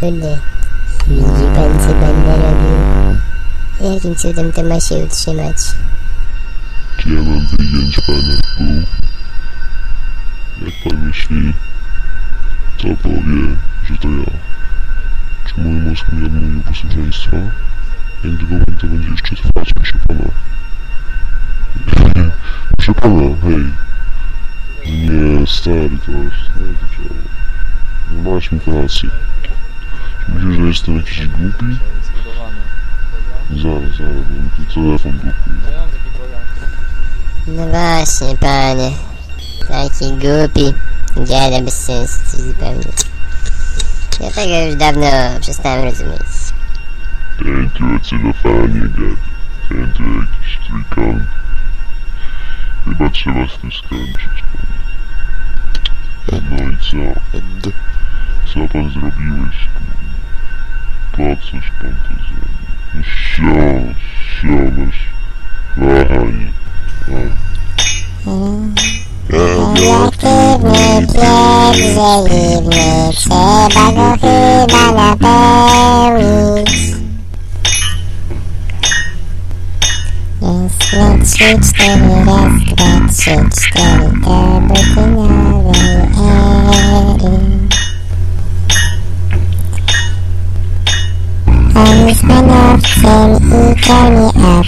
Kurde. Widzi pan, co będę robił? Jakim cudem to ma się utrzymać? Czy ja mam wygiąć pana w pół? Jak pan myśli, to powie, że to ja. Czy mój mózg mi odmówił posłuszeństwa? Jak długo mi to będzie jeszcze trwać, proszę pana? proszę pana, hej. Nie, stary, to jest stary to ciało. Nie masz mi rację. Jestem jakiś głupi? Zaraz, zaraz, bo mi tu telefon blokuje. Ja mam taki program. No właśnie, panie. Taki głupi. Dziada bez sensu, coś zupełnie. Ja tego już dawno przestałem rozumieć. Ten tu o celofanie gada. Ten tu jakiś trójkąt. Chyba trzeba z tym skończyć. todos pontos no chão, chamas, vai, vai. Let's switch to the left, let's switch to the tenis panah Seni kami up